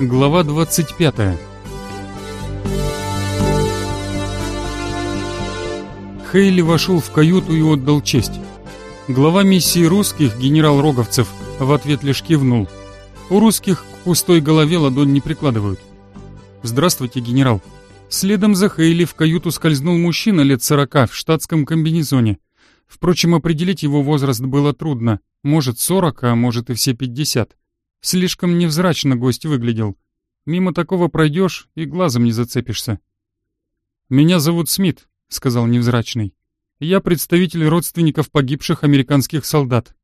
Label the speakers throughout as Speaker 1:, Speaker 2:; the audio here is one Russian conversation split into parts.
Speaker 1: Глава 25 Хейли вошел в каюту и отдал честь. Глава миссии русских, генерал Роговцев, в ответ лишь кивнул. У русских к пустой голове ладонь не прикладывают. «Здравствуйте, генерал». Следом за Хейли в каюту скользнул мужчина лет сорока в штатском комбинезоне. Впрочем, определить его возраст было трудно. Может, сорок, а может и все пятьдесят. Слишком невзрачно гость выглядел. Мимо такого пройдешь и глазом не зацепишься. «Меня зовут Смит», — сказал невзрачный. «Я представитель родственников погибших американских солдат».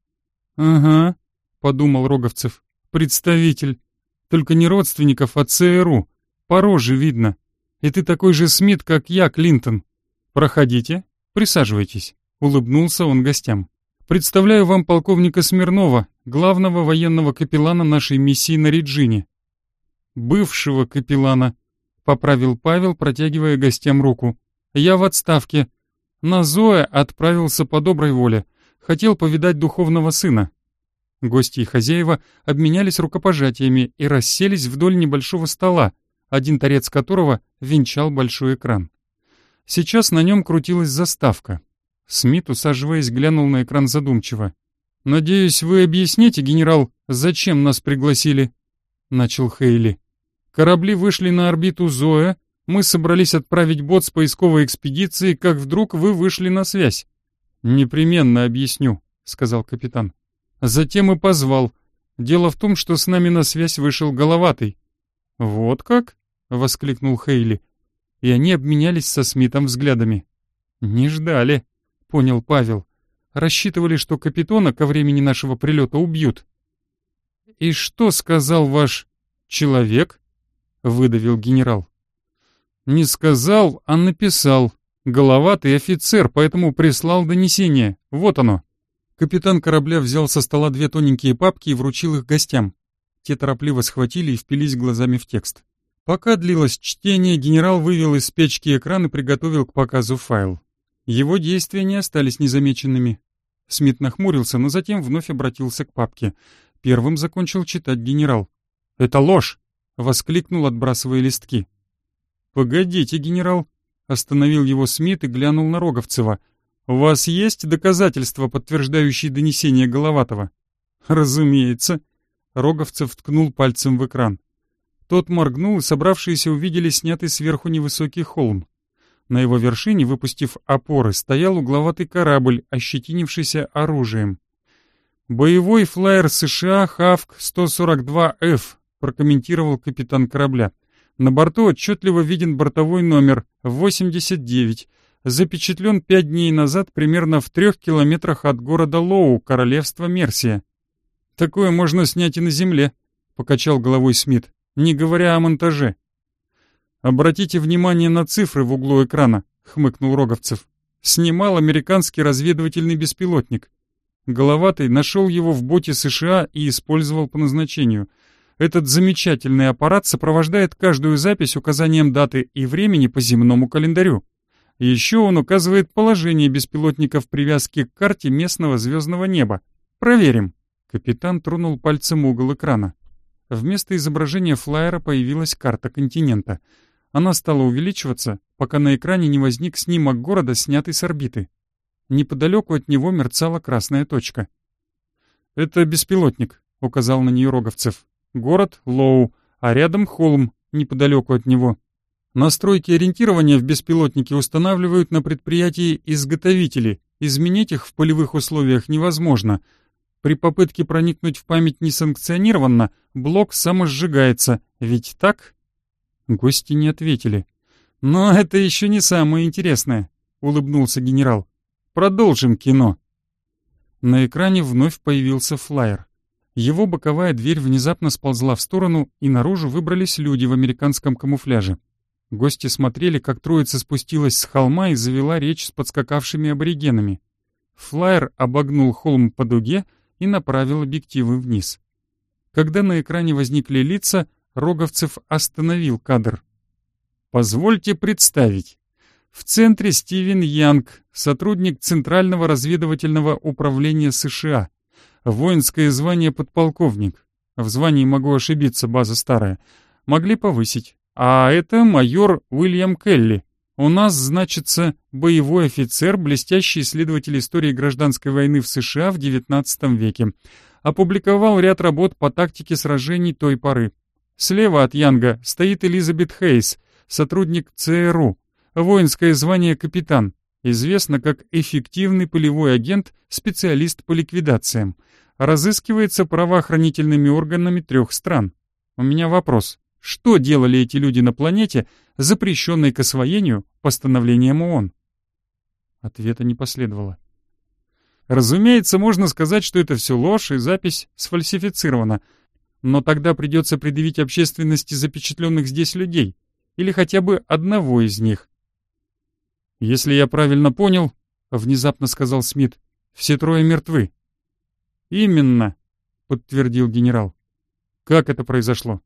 Speaker 1: «Ага», — подумал Роговцев. «Представитель. Только не родственников, а ЦРУ. По роже видно. И ты такой же Смит, как я, Клинтон. Проходите, присаживайтесь». Улыбнулся он гостям. «Представляю вам полковника Смирнова, главного военного капеллана нашей миссии на Реджине». «Бывшего капеллана», — поправил Павел, протягивая гостям руку. «Я в отставке. На Зоя отправился по доброй воле. Хотел повидать духовного сына». Гости и хозяева обменялись рукопожатиями и расселись вдоль небольшого стола, один торец которого венчал большой экран. Сейчас на нем крутилась заставка. Смит, усаживаясь, глянул на экран задумчиво. «Надеюсь, вы объясните, генерал, зачем нас пригласили?» — начал Хейли. «Корабли вышли на орбиту Зоя, мы собрались отправить бот с поисковой экспедиции, как вдруг вы вышли на связь». «Непременно объясню», — сказал капитан. Затем и позвал. Дело в том, что с нами на связь вышел Головатый. «Вот как?» — воскликнул Хейли. И они обменялись со Смитом взглядами. «Не ждали», — понял Павел. «Рассчитывали, что капитана ко времени нашего прилета убьют». «И что сказал ваш человек?» — выдавил генерал. «Не сказал, а написал. Головатый офицер, поэтому прислал донесение. Вот оно». Капитан корабля взял со стола две тоненькие папки и вручил их гостям. Те торопливо схватили и впились глазами в текст. Пока длилось чтение, генерал вывел из печки экран и приготовил к показу файл. Его действия не остались незамеченными. Смит нахмурился, но затем вновь обратился к папке. Первым закончил читать генерал. «Это ложь!» — воскликнул, отбрасывая листки. «Погодите, генерал!» — остановил его Смит и глянул на Роговцева. «У вас есть доказательства, подтверждающие донесение Головатого?» «Разумеется!» — Роговцев ткнул пальцем в экран. Тот моргнул, и собравшиеся увидели снятый сверху невысокий холм. На его вершине, выпустив опоры, стоял угловатый корабль, ощетинившийся оружием. «Боевой флайер США «Хавк-142Ф», — прокомментировал капитан корабля. «На борту отчетливо виден бортовой номер 89, запечатлен пять дней назад примерно в трех километрах от города Лоу, королевства Мерсия». «Такое можно снять и на земле», — покачал головой Смит, «не говоря о монтаже». «Обратите внимание на цифры в углу экрана», — хмыкнул Роговцев. «Снимал американский разведывательный беспилотник. Головатый нашел его в боте США и использовал по назначению. Этот замечательный аппарат сопровождает каждую запись указанием даты и времени по земному календарю. Еще он указывает положение беспилотника в привязке к карте местного звездного неба. Проверим». Капитан тронул пальцем угол экрана. Вместо изображения флайера появилась карта континента — она стала увеличиваться, пока на экране не возник снимок города, снятый с орбиты. Неподалеку от него мерцала красная точка. «Это беспилотник», — указал на нее Роговцев. «Город Лоу, а рядом холм, неподалеку от него. Настройки ориентирования в беспилотнике устанавливают на предприятии изготовители. Изменить их в полевых условиях невозможно. При попытке проникнуть в память несанкционированно, блок самосжигается. Ведь так?» Гости не ответили. «Но это еще не самое интересное», — улыбнулся генерал. «Продолжим кино». На экране вновь появился флайер. Его боковая дверь внезапно сползла в сторону, и наружу выбрались люди в американском камуфляже. Гости смотрели, как троица спустилась с холма и завела речь с подскакавшими аборигенами. Флайер обогнул холм по дуге и направил объективы вниз. Когда на экране возникли лица, Роговцев остановил кадр. «Позвольте представить. В центре Стивен Янг, сотрудник Центрального разведывательного управления США. Воинское звание подполковник. В звании могу ошибиться, база старая. Могли повысить. А это майор Уильям Келли. У нас, значится, боевой офицер, блестящий исследователь истории гражданской войны в США в XIX веке. Опубликовал ряд работ по тактике сражений той поры. Слева от Янга стоит Элизабет Хейс, сотрудник ЦРУ, воинское звание капитан, известно как эффективный полевой агент, специалист по ликвидациям. Разыскивается правоохранительными органами трех стран. У меня вопрос. Что делали эти люди на планете, запрещенной к освоению постановлением ООН? Ответа не последовало. Разумеется, можно сказать, что это все ложь и запись сфальсифицирована, но тогда придется предъявить общественности запечатленных здесь людей, или хотя бы одного из них. «Если я правильно понял», — внезапно сказал Смит, — «все трое мертвы». «Именно», — подтвердил генерал. «Как это произошло?»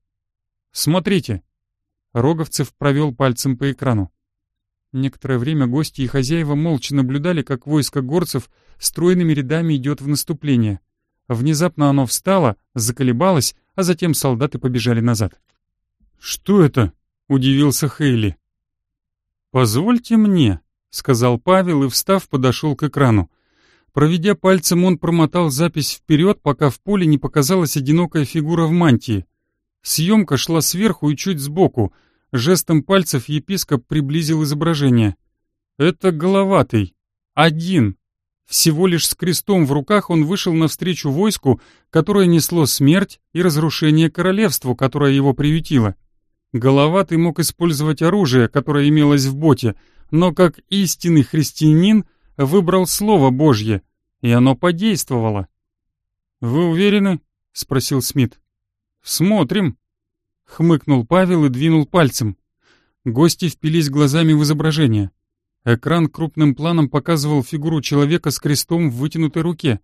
Speaker 1: «Смотрите». Роговцев провел пальцем по экрану. Некоторое время гости и хозяева молча наблюдали, как войско горцев стройными рядами идет в наступление. Внезапно оно встало, заколебалось, а затем солдаты побежали назад. «Что это?» — удивился Хейли. «Позвольте мне», — сказал Павел и, встав, подошел к экрану. Проведя пальцем, он промотал запись вперед, пока в поле не показалась одинокая фигура в мантии. Съемка шла сверху и чуть сбоку. Жестом пальцев епископ приблизил изображение. «Это головатый. Один. Всего лишь с крестом в руках он вышел навстречу войску, которое несло смерть и разрушение королевству, которое его приютило. Головатый мог использовать оружие, которое имелось в боте, но как истинный христианин выбрал Слово Божье, и оно подействовало. «Вы уверены?» — спросил Смит. «Смотрим», — хмыкнул Павел и двинул пальцем. Гости впились глазами в изображение. Экран крупным планом показывал фигуру человека с крестом в вытянутой руке.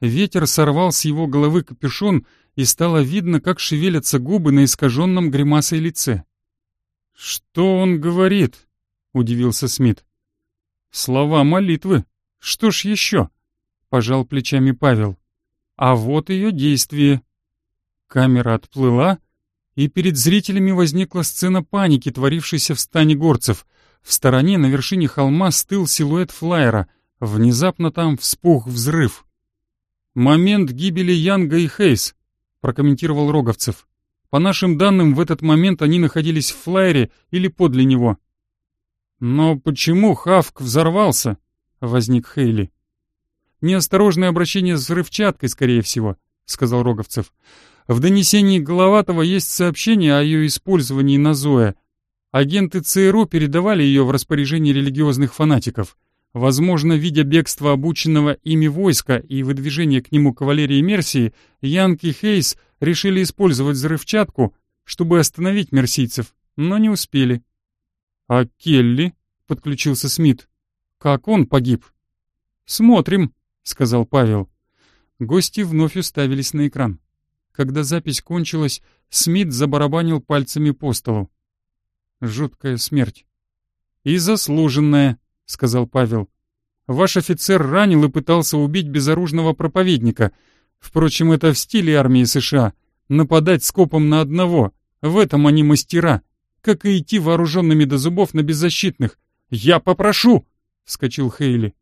Speaker 1: Ветер сорвал с его головы капюшон, и стало видно, как шевелятся губы на искаженном гримасой лице. «Что он говорит?» — удивился Смит. «Слова молитвы. Что ж еще?» — пожал плечами Павел. «А вот ее действие». Камера отплыла, и перед зрителями возникла сцена паники, творившейся в стане горцев. В стороне на вершине холма стыл силуэт флайера. Внезапно там вспух взрыв. «Момент гибели Янга и Хейс», — прокомментировал Роговцев. «По нашим данным, в этот момент они находились в флайере или подле него». «Но почему Хавк взорвался?» — возник Хейли. «Неосторожное обращение с взрывчаткой, скорее всего», — сказал Роговцев. «В донесении Головатого есть сообщение о ее использовании на Зоя. Агенты ЦРУ передавали ее в распоряжение религиозных фанатиков. Возможно, видя бегство обученного ими войска и выдвижение к нему кавалерии Мерсии, Янг и Хейс решили использовать взрывчатку, чтобы остановить мерсийцев, но не успели. «А Келли?» — подключился Смит. «Как он погиб?» «Смотрим», — сказал Павел. Гости вновь уставились на экран. Когда запись кончилась, Смит забарабанил пальцами по столу. Жуткая смерть. «И заслуженная», — сказал Павел. «Ваш офицер ранил и пытался убить безоружного проповедника. Впрочем, это в стиле армии США. Нападать скопом на одного. В этом они мастера. Как и идти вооруженными до зубов на беззащитных. Я попрошу!» — вскочил Хейли.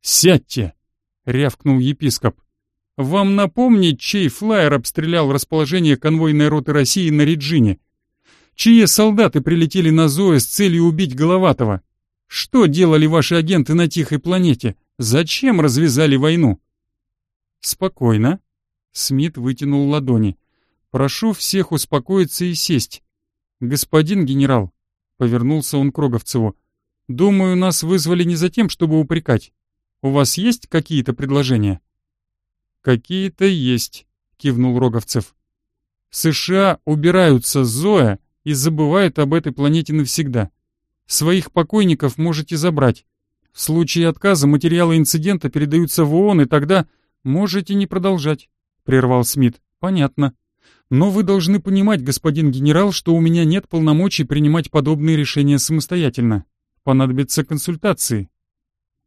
Speaker 1: «Сядьте!» — рявкнул епископ. «Вам напомнить, чей флайер обстрелял расположение конвойной роты России на Реджине? Чьи солдаты прилетели на Зоя с целью убить Головатого? Что делали ваши агенты на Тихой планете? Зачем развязали войну? Спокойно. Смит вытянул ладони. Прошу всех успокоиться и сесть. Господин генерал, повернулся он к Роговцеву. Думаю, нас вызвали не за тем, чтобы упрекать. У вас есть какие-то предложения? Какие-то есть, кивнул Роговцев. США убираются с Зоя и забывают об этой планете навсегда. Своих покойников можете забрать. В случае отказа материалы инцидента передаются в ООН, и тогда можете не продолжать», — прервал Смит. «Понятно. Но вы должны понимать, господин генерал, что у меня нет полномочий принимать подобные решения самостоятельно. Понадобятся консультации.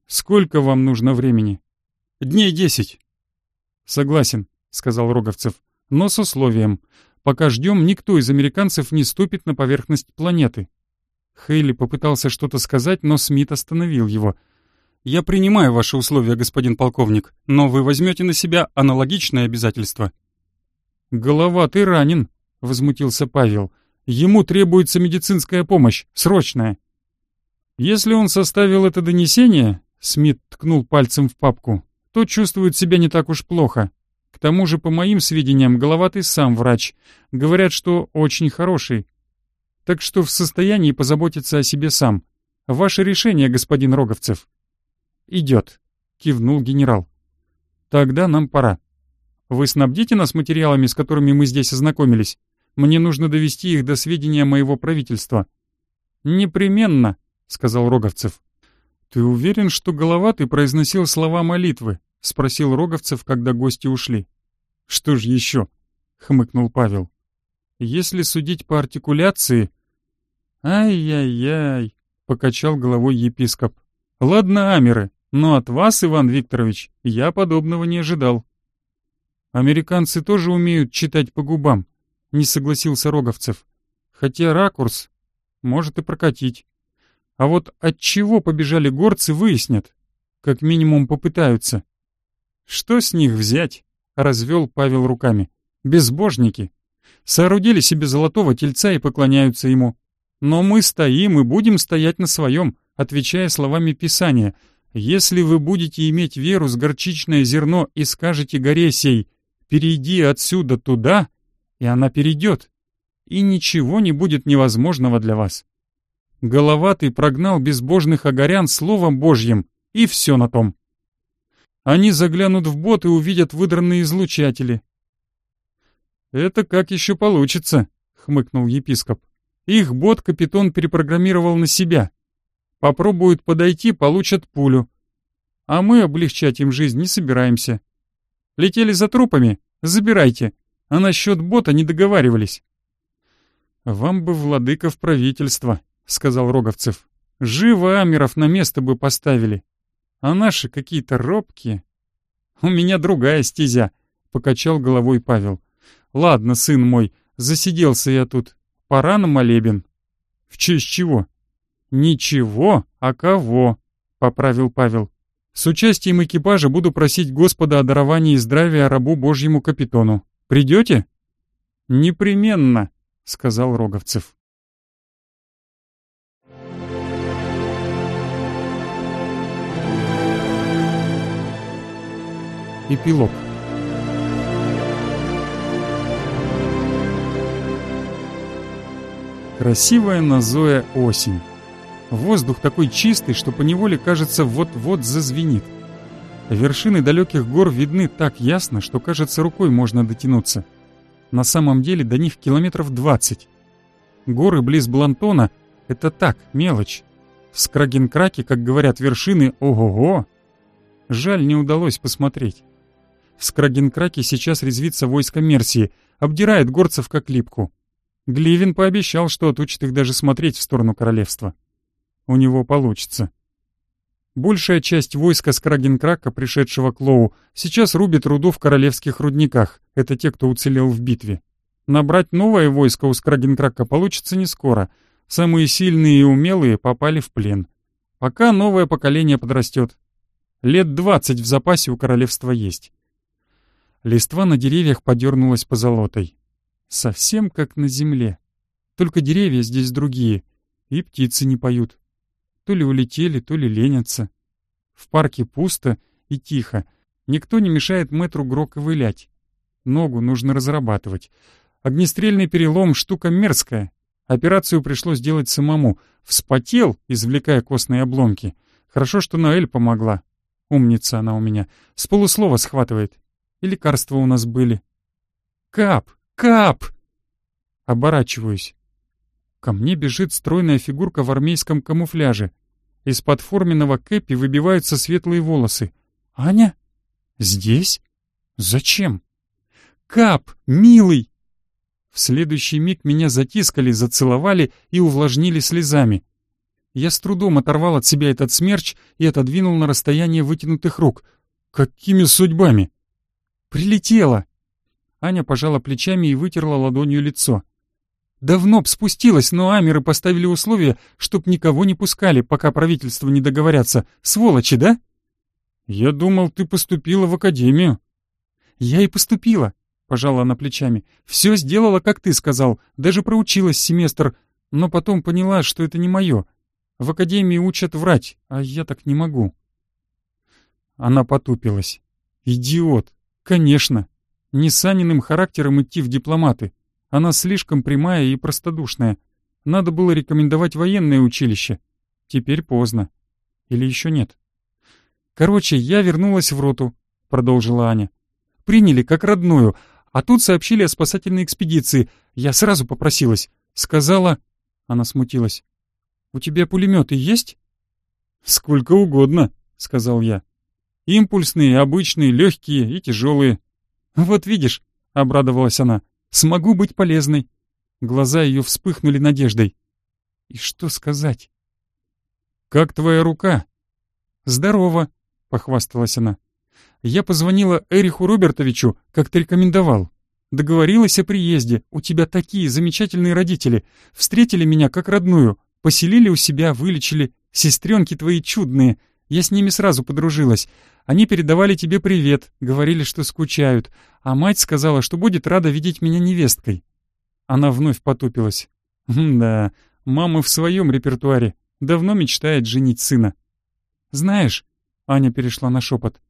Speaker 1: Сколько вам нужно времени?» «Дней десять». «Согласен», — сказал Роговцев, — «но с условием. Пока ждем, никто из американцев не ступит на поверхность планеты». Хейли попытался что-то сказать, но Смит остановил его. «Я принимаю ваши условия, господин полковник, но вы возьмете на себя аналогичное обязательство». «Голова, ты ранен», — возмутился Павел. «Ему требуется медицинская помощь, срочная». «Если он составил это донесение», — Смит ткнул пальцем в папку, то чувствует себя не так уж плохо. Тому же, по моим сведениям, Головатый сам врач. Говорят, что очень хороший. Так что в состоянии позаботиться о себе сам. Ваше решение, господин Роговцев. Идет, кивнул генерал. Тогда нам пора. Вы снабдите нас материалами, с которыми мы здесь ознакомились? Мне нужно довести их до сведения моего правительства. Непременно, сказал Роговцев. «Ты уверен, что Головатый произносил слова молитвы?» — спросил Роговцев, когда гости ушли. «Что ж еще?» — хмыкнул Павел. «Если судить по артикуляции...» «Ай-яй-яй!» — покачал головой епископ. «Ладно, Амеры, но от вас, Иван Викторович, я подобного не ожидал». «Американцы тоже умеют читать по губам», — не согласился Роговцев. «Хотя ракурс может и прокатить». А вот от чего побежали горцы, выяснят. Как минимум попытаются. Что с них взять? Развел Павел руками. Безбожники. Соорудили себе золотого тельца и поклоняются ему. Но мы стоим и будем стоять на своем, отвечая словами Писания. Если вы будете иметь веру с горчичное зерно и скажете горе сей, перейди отсюда туда, и она перейдет, и ничего не будет невозможного для вас. Головатый прогнал безбожных огорян словом Божьим, и все на том. Они заглянут в бот и увидят выдранные излучатели. «Это как еще получится», — хмыкнул епископ. «Их бот капитан перепрограммировал на себя. Попробуют подойти, получат пулю. А мы облегчать им жизнь не собираемся. Летели за трупами? Забирайте. А насчет бота не договаривались». «Вам бы, владыка, в правительство», сказал Роговцев. «Живо Амеров на место бы поставили. А наши какие-то робкие». «У меня другая стезя», — покачал головой Павел. «Ладно, сын мой, засиделся я тут. Пора на молебен». «В честь чего?» «Ничего, а кого?» — поправил Павел. «С участием экипажа буду просить Господа о даровании здравия рабу Божьему капитону. Придете?» «Непременно», — сказал Роговцев. Эпилог. Красивая назоя осень. Воздух такой чистый, что поневоле кажется вот-вот зазвенит. Вершины далеких гор видны так ясно, что кажется рукой можно дотянуться. На самом деле до них километров двадцать. Горы близ Блантона — это так, мелочь. В Скрагенкраке, как говорят вершины, ого-го. Жаль, не удалось посмотреть. В Скрагенкраке сейчас резвится войско Мерсии, обдирает горцев как липку. Гливин пообещал, что отучит их даже смотреть в сторону королевства. У него получится. Большая часть войска Скрагенкрака, пришедшего к Лоу, сейчас рубит руду в королевских рудниках. Это те, кто уцелел в битве. Набрать новое войско у Скрагенкрака получится не скоро. Самые сильные и умелые попали в плен. Пока новое поколение подрастет. Лет двадцать в запасе у королевства есть. Листва на деревьях подернулась позолотой. Совсем как на земле. Только деревья здесь другие, и птицы не поют. То ли улетели, то ли ленятся. В парке пусто и тихо. Никто не мешает мэтру Гро ковылять. Ногу нужно разрабатывать. Огнестрельный перелом — штука мерзкая. Операцию пришлось делать самому. Вспотел, извлекая костные обломки. Хорошо, что Наэль помогла. Умница она у меня. С полуслова схватывает. И лекарства у нас были. Кап! Кап! Оборачиваюсь. Ко мне бежит стройная фигурка в армейском камуфляже. Из-под форменного кэпи выбиваются светлые волосы. «Аня? Здесь? Зачем?» «Кап, милый!» В следующий миг меня затискали, зацеловали и увлажнили слезами. Я с трудом оторвал от себя этот смерч и отодвинул на расстояние вытянутых рук. «Какими судьбами?» Прилетела. Аня пожала плечами и вытерла ладонью лицо. Давно б спустилась, но амеры поставили условие, чтоб никого не пускали, пока правительство не договорятся. Сволочи, да? Я думал, ты поступила в академию. Я и поступила, пожала она плечами. Все сделала, как ты сказал, даже проучилась семестр, но потом поняла, что это не мое. В академии учат врать, а я так не могу. Она потупилась. Идиот. Конечно. Не с Аниным характером идти в дипломаты. Она слишком прямая и простодушная. Надо было рекомендовать военное училище. Теперь поздно. Или еще нет? Короче, я вернулась в роту, продолжила Аня. Приняли как родную, а тут сообщили о спасательной экспедиции. Я сразу попросилась. Сказала... Она смутилась. «У тебя пулеметы есть?» «Сколько угодно», — сказал я. «Импульсные, обычные, легкие и тяжелые». «Вот видишь», — обрадовалась она, Смогу быть полезной». Глаза ее вспыхнули надеждой. «И что сказать?» «Как твоя рука?» «Здорово», — похвасталась она. «Я позвонила Эриху Робертовичу, как ты рекомендовал. Договорилась о приезде. У тебя такие замечательные родители. Встретили меня как родную. Поселили у себя, вылечили. Сестренки твои чудные. Я с ними сразу подружилась. Они передавали тебе привет, говорили, что скучают, а мать сказала, что будет рада видеть меня невесткой». Она вновь потупилась. «Да, мама в своем репертуаре. Давно мечтает женить сына». «Знаешь...» — Аня перешла на шепот.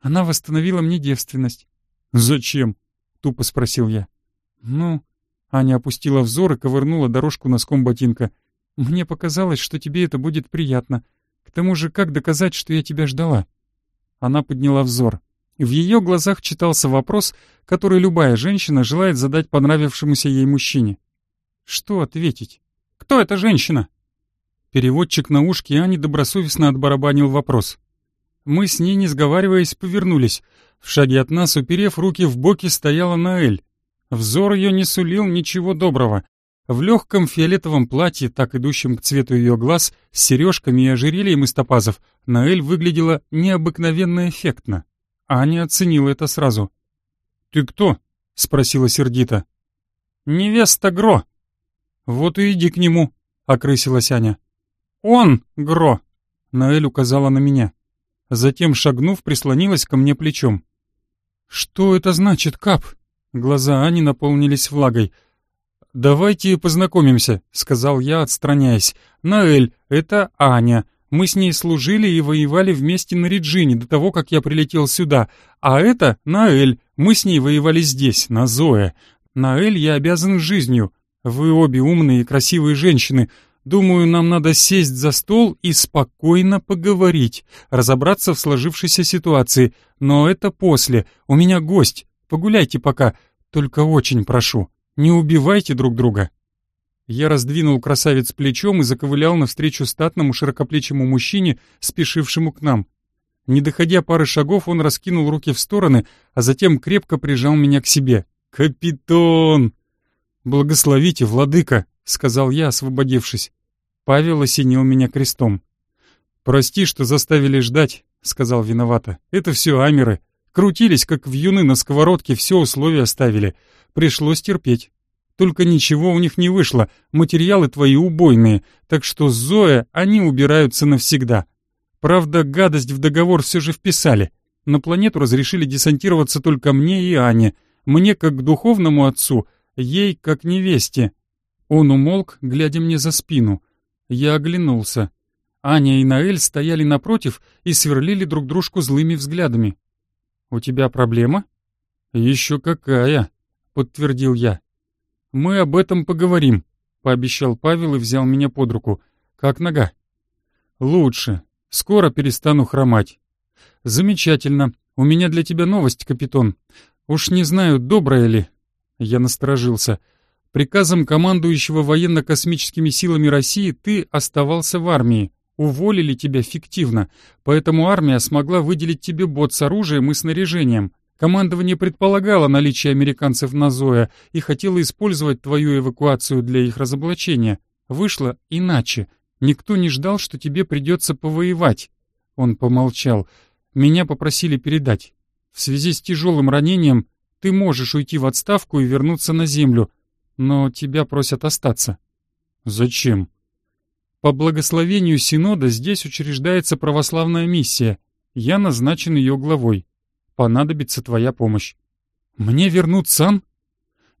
Speaker 1: «Она восстановила мне девственность». «Зачем?» — тупо спросил я. «Ну...» — Аня опустила взор и ковырнула дорожку носком ботинка. «Мне показалось, что тебе это будет приятно. К тому же, как доказать, что я тебя ждала?» Она подняла взор. В ее глазах читался вопрос, который любая женщина желает задать понравившемуся ей мужчине. Что ответить? Кто эта женщина? Переводчик на ушке Ани добросовестно отбарабанил вопрос. Мы с ней, не сговариваясь, повернулись. В шаге от нас, уперев руки в боки, стояла Наэль. Взор ее не сулил ничего доброго. В легком фиолетовом платье, так идущем к цвету ее глаз, с сережками и ожерельем из топазов, Наэль выглядела необыкновенно эффектно. Аня оценила это сразу. «Ты кто?» — спросила сердито. «Невеста Гро». «Вот и иди к нему», — окрысилась Аня. «Он, Гро!» — Наэль указала на меня. Затем, шагнув, прислонилась ко мне плечом. «Что это значит, Кап?» Глаза Ани наполнились влагой. «Давайте познакомимся», — сказал я, отстраняясь. «Наэль, это Аня. Мы с ней служили и воевали вместе на Реджине до того, как я прилетел сюда. А это Наэль. Мы с ней воевали здесь, на Зое. Наэль я обязан жизнью. Вы обе умные и красивые женщины. Думаю, нам надо сесть за стол и спокойно поговорить, разобраться в сложившейся ситуации. Но это после. У меня гость. Погуляйте пока. Только очень прошу». Не убивайте друг друга!» Я раздвинул красавец плечом и заковылял навстречу статному широкоплечему мужчине, спешившему к нам. Не доходя пары шагов, он раскинул руки в стороны, а затем крепко прижал меня к себе. «Капитон!» «Благословите, владыка!» — сказал я, освободившись. Павел осенил меня крестом. «Прости, что заставили ждать», — сказал виновато. «Это все амеры. Крутились, как вьюны на сковородке, все условия ставили. Пришлось терпеть. Только ничего у них не вышло, материалы твои убойные, так что Зоя они убираются навсегда. Правда, гадость в договор все же вписали. На планету разрешили десантироваться только мне и Ане. Мне как духовному отцу, ей как невесте. Он умолк, глядя мне за спину. Я оглянулся. Аня и Наэль стояли напротив и сверлили друг дружку злыми взглядами. «У тебя проблема?» «Еще какая!» — подтвердил я. «Мы об этом поговорим», — пообещал Павел и взял меня под руку. «Как нога?» «Лучше. Скоро перестану хромать». «Замечательно. У меня для тебя новость, капитан. Уж не знаю, добрая ли». Я насторожился. «Приказом командующего военно-космическими силами России ты оставался в армии. Уволили тебя фиктивно, поэтому армия смогла выделить тебе бот с оружием и снаряжением. Командование предполагало наличие американцев на Зоя и хотело использовать твою эвакуацию для их разоблачения. Вышло иначе. Никто не ждал, что тебе придется повоевать. Он помолчал. Меня попросили передать. В связи с тяжелым ранением ты можешь уйти в отставку и вернуться на землю, но тебя просят остаться». «Зачем?» «По благословению Синода здесь учреждается православная миссия. Я назначен ее главой. Понадобится твоя помощь». «Мне вернут сан?»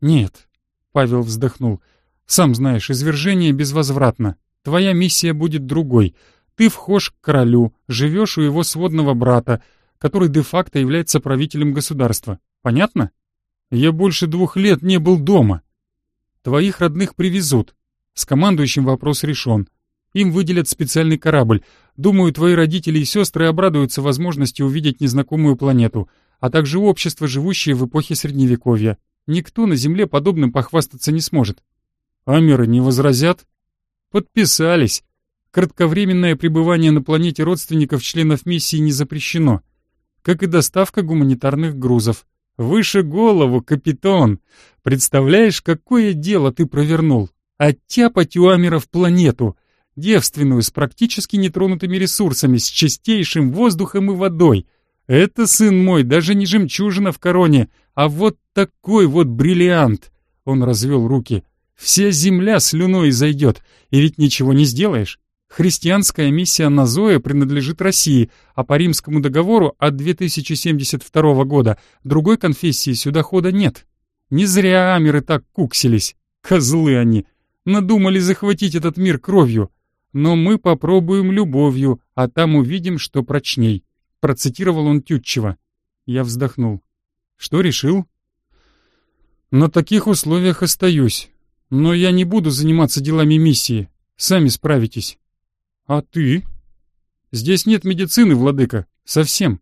Speaker 1: «Нет», — Павел вздохнул. «Сам знаешь, извержение безвозвратно. Твоя миссия будет другой. Ты вхож к королю, живешь у его сводного брата, который де-факто является правителем государства. Понятно? Я больше двух лет не был дома. Твоих родных привезут. С командующим вопрос решен. Им выделят специальный корабль. Думаю, твои родители и сестры обрадуются возможности увидеть незнакомую планету, а также общество, живущее в эпохе Средневековья. Никто на Земле подобным похвастаться не сможет. Амеры не возразят? Подписались. Кратковременное пребывание на планете родственников членов миссии не запрещено, как и доставка гуманитарных грузов. Выше голову, капитан! Представляешь, какое дело ты провернул? Оттяпать у Амеров планету, девственную, с практически нетронутыми ресурсами, с чистейшим воздухом и водой. Это, сын мой, даже не жемчужина в короне, а вот такой вот бриллиант. Он развел руки. Вся земля слюной зайдет, и ведь ничего не сделаешь. Христианская миссия на Зоe принадлежит России, а по римскому договору от 2072 года другой конфессии сюда хода нет. Не зря амеры так куксились. Козлы они. Надумали захватить этот мир кровью. Но мы попробуем любовью, а там увидим, что прочней. Процитировал он Тютчева. Я вздохнул. Что решил? На таких условиях остаюсь. Но я не буду заниматься делами миссии. Сами справитесь. А ты? Здесь нет медицины, владыка. Совсем.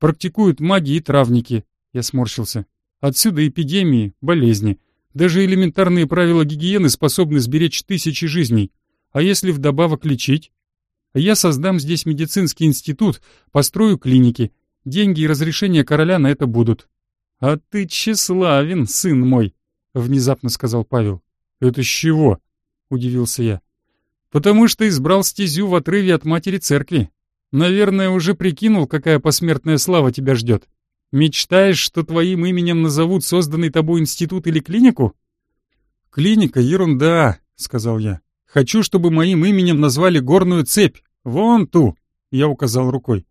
Speaker 1: Практикуют маги и травники. Я сморщился. Отсюда эпидемии, болезни. Даже элементарные правила гигиены способны сберечь тысячи жизней. А если вдобавок лечить? Я создам здесь медицинский институт, построю клиники. Деньги и разрешения короля на это будут. А ты тщеславен, сын мой, — внезапно сказал Павел. Это с чего? — удивился я. Потому что избрал стезю в отрыве от матери церкви. Наверное, уже прикинул, какая посмертная слава тебя ждет. Мечтаешь, что твоим именем назовут созданный тобой институт или клинику? Клиника — ерунда, — сказал я. Хочу, чтобы моим именем назвали горную цепь. Вон ту, — я указал рукой.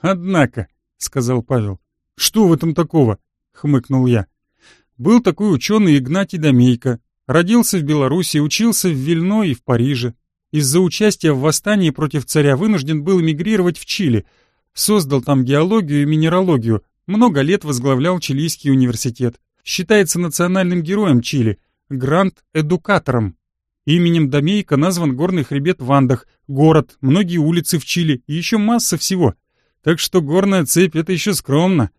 Speaker 1: Однако, — сказал Павел. Что в этом такого? — хмыкнул я. Был такой ученый Игнатий Домейко. Родился в Беларуси, учился в Вильно и в Париже. Из-за участия в восстании против царя вынужден был эмигрировать в Чили. Создал там геологию и минералогию. Много лет возглавлял Чилийский университет. Считается национальным героем Чили. Гранд-эдукатором. Именем Домейка назван горный хребет в Андах, город, многие улицы в Чили и еще масса всего. Так что горная цепь — это еще скромно.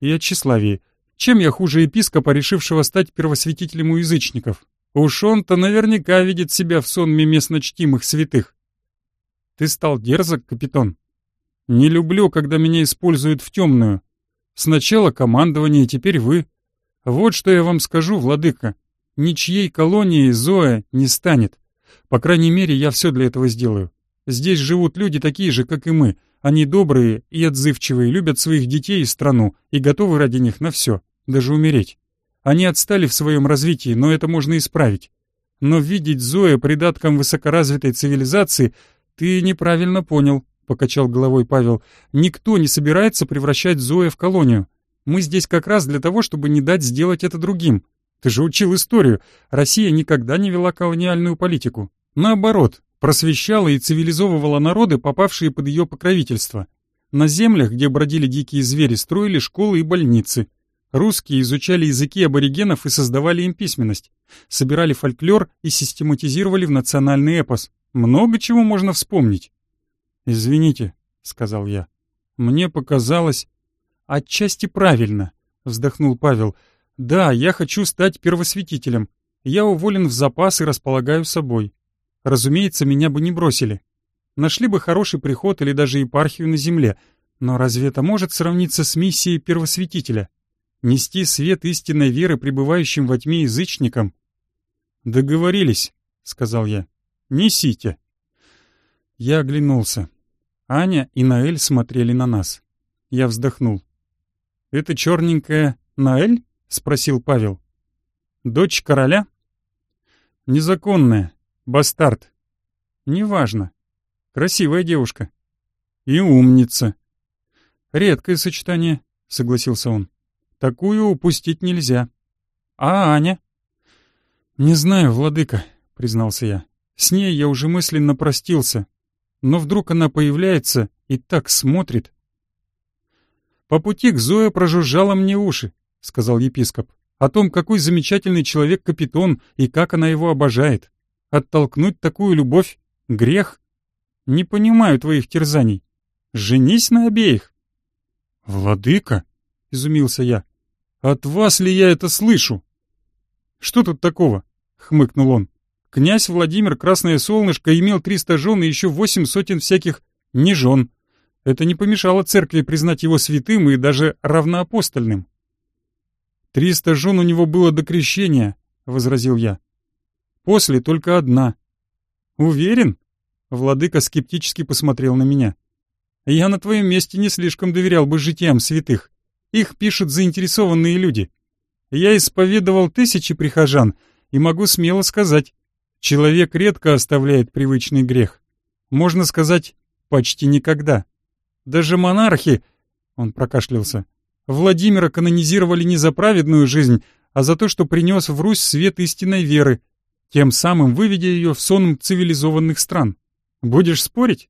Speaker 1: И от тщеславии. Чем я хуже епископа, решившего стать первосвятителем у язычников? Уж он-то наверняка видит себя в сонме местно чтимых святых. Ты стал дерзок, капитан. Не люблю, когда меня используют в темную. Сначала командование, теперь вы. Вот что я вам скажу, владыка. Ничьей колонией Зоя не станет. По крайней мере, я все для этого сделаю. Здесь живут люди такие же, как и мы. Они добрые и отзывчивые, любят своих детей и страну, и готовы ради них на все, даже умереть. Они отстали в своем развитии, но это можно исправить. Но видеть Зоя придатком высокоразвитой цивилизации ты неправильно понял, — покачал головой Павел. Никто не собирается превращать Зоя в колонию. Мы здесь как раз для того, чтобы не дать сделать это другим. Ты же учил историю. Россия никогда не вела колониальную политику. Наоборот, просвещала и цивилизовывала народы, попавшие под ее покровительство. На землях, где бродили дикие звери, строили школы и больницы. Русские изучали языки аборигенов и создавали им письменность. Собирали фольклор и систематизировали в национальный эпос. Много чего можно вспомнить. «Извините», — сказал я. «Мне показалось...» «Отчасти правильно», — вздохнул Павел. «Да, я хочу стать первосвятителем. Я уволен в запас и располагаю собой. Разумеется, меня бы не бросили. Нашли бы хороший приход или даже епархию на земле. Но разве это может сравниться с миссией первосвятителя?» Нести свет истинной веры пребывающим во тьме язычникам? Договорились, сказал я. Несите. Я оглянулся. Аня и Наэль смотрели на нас. Я вздохнул. Это черненькая Наэль? — спросил Павел. «Дочь короля?» «Незаконная. Бастард. Неважно. Красивая девушка. И умница. Редкое сочетание, согласился он. Такую упустить нельзя. А Аня? Не знаю, владыка, признался я. С ней я уже мысленно простился. Но вдруг она появляется и так смотрит. По пути к Зое прожужжала мне уши, сказал епископ, о том, какой замечательный человек капитон и как она его обожает. Оттолкнуть такую любовь — грех. Не понимаю твоих терзаний. Женись на обеих. «Владыка?» — изумился я. «От вас ли я это слышу?» «Что тут такого?» — хмыкнул он. «Князь Владимир Красное Солнышко имел триста жен и еще восемь сотен всяких нежен. Это не помешало церкви признать его святым и даже равноапостольным». «Триста жен у него было до крещения», — возразил я. После только одна. Уверен? Владыка скептически посмотрел на меня. Я на твоем месте не слишком доверял бы житиям святых. Их пишут заинтересованные люди. Я исповедовал тысячи прихожан и могу смело сказать, человек редко оставляет привычный грех. Можно сказать, почти никогда. Даже монархи, он прокашлялся, Владимира канонизировали не за праведную жизнь, а за то, что принес в Русь свет истинной веры, тем самым выведя ее в сон цивилизованных стран. Будешь спорить?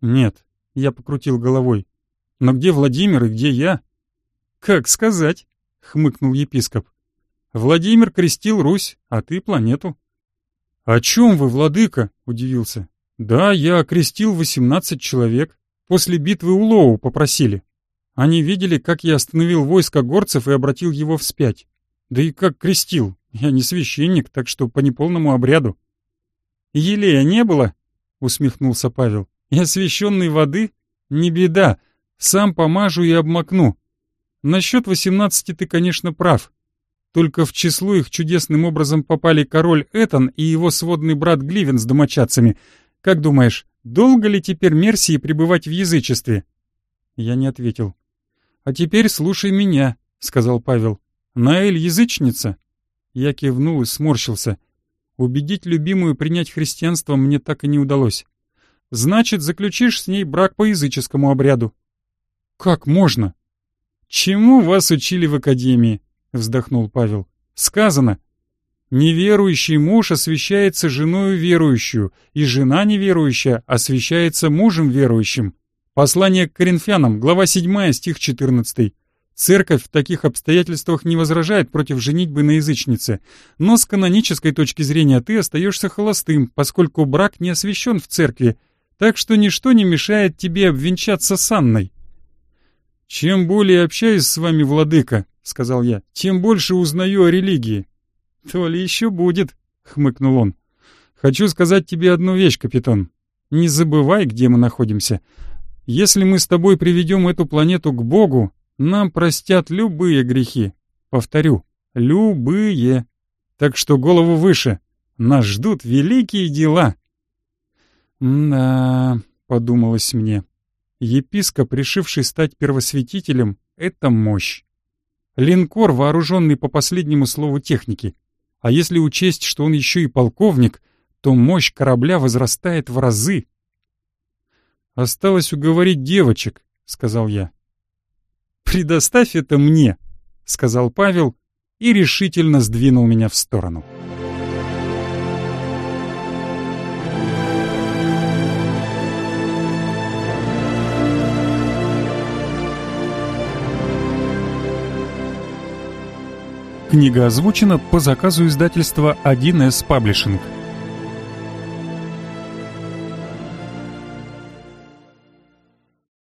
Speaker 1: Нет, я покрутил головой. Но где Владимир и где я? Как сказать? хмыкнул епископ. Владимир крестил Русь, а ты планету. О чем вы, владыка? удивился. Да, я окрестил восемнадцать человек. После битвы у Лоу попросили. Они видели, как я остановил войско горцев и обратил его вспять. Да и как крестил. Я не священник, так что по неполному обряду. Елея не было? Усмехнулся Павел. И освященной воды? Не беда. Сам помажу и обмакну. Насчет восемнадцати ты, конечно, прав. Только в число их чудесным образом попали король Этан и его сводный брат Гливен с домочадцами. Как думаешь, долго ли теперь Мерсии пребывать в язычестве? Я не ответил. «А теперь слушай меня», — сказал Павел. «Наэль язычница, я кивнул и сморщился. Убедить любимую принять христианство мне так и не удалось. Значит, заключишь с ней брак по языческому обряду. Как можно? Чему вас учили в академии? Вздохнул Павел. Сказано. Неверующий муж освящается женою верующую, и жена неверующая освящается мужем верующим. Послание к Коринфянам, глава 7, стих 14. Церковь в таких обстоятельствах не возражает против женитьбы на язычнице, но с канонической точки зрения ты остаешься холостым, поскольку брак не освящен в церкви, так что ничто не мешает тебе обвенчаться с Анной. «Чем более общаюсь с вами, владыка», — сказал я, — «тем больше узнаю о религии». «То ли еще будет», — хмыкнул он. «Хочу сказать тебе одну вещь, капитан. Не забывай, где мы находимся. Если мы с тобой приведем эту планету к Богу, нам простят любые грехи. Повторю, любые. Так что голову выше. Нас ждут великие дела. «Да», — подумалось мне, — епископ, решивший стать первосвятителем, — это мощь. Линкор, вооруженный по последнему слову техники. А если учесть, что он еще и полковник, то мощь корабля возрастает в разы. «Осталось уговорить девочек», — сказал я. «Предоставь это мне», — сказал Павел и решительно сдвинул меня в сторону. Книга озвучена по заказу издательства 1С Паблишинг.